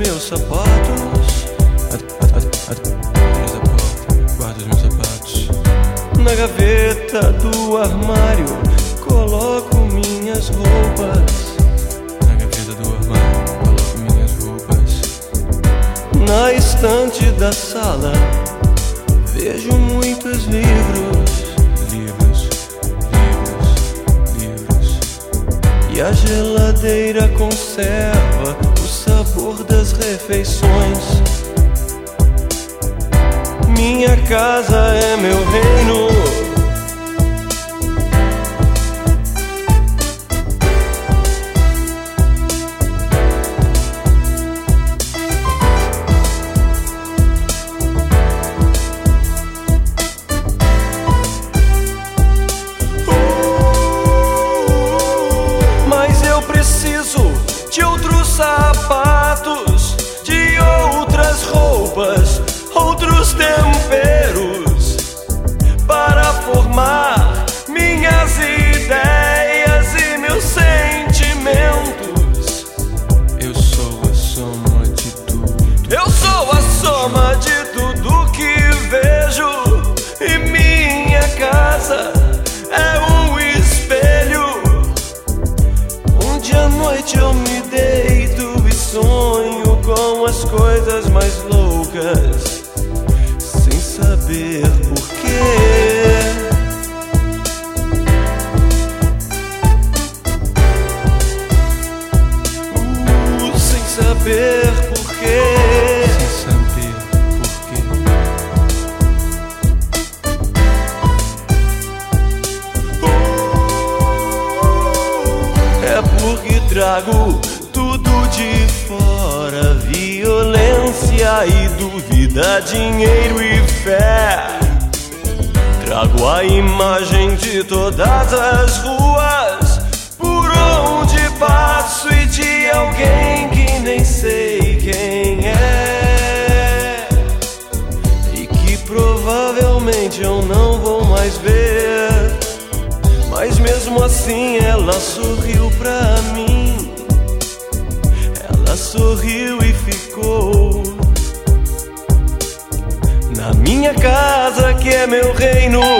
meus sapatos. Guardo os meus sapatos. Na gaveta do armário, coloco minhas roupas. Na gaveta do armário, coloco minhas roupas. Na estante da sala, vejo muitos livros. Livros, livros, livros. E a geladeira conserva sabor das refeições. Minha casa é meu reino. Outros temperos para formar minhas ideias e meus sentimentos. Eu sou a soma de tudo. Eu sou a soma de tudo que vejo e minha casa é um espelho onde à noite eu me deito e sonho com as coisas mais sem saber porquê. Uh, sem saber porquê. Sem saber porquê. É porque trago tudo de fora: violência e dúvida, dinheiro e fé. Trago a imagem de todas as ruas por onde passo e de alguém que nem sei quem é e que provavelmente eu não vou mais ver. Mas mesmo assim ela sorriu pra mim. É meu reino.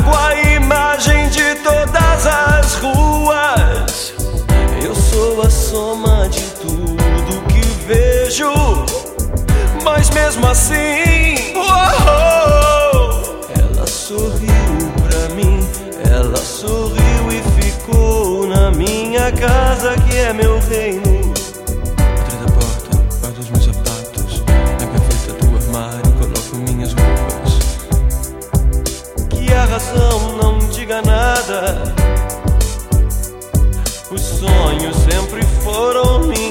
Trago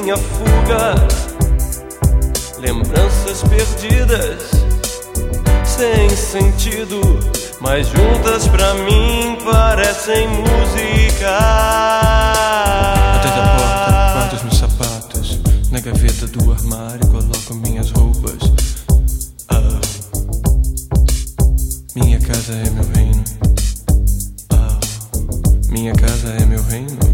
minha fuga. Lembranças perdidas, sem sentido, mas juntas pra mim parecem música. Atrás da porta, guardo os meus sapatos. Na gaveta do armário, coloco minhas roupas. Ah, minha casa é meu reino. Ah, minha casa é meu reino.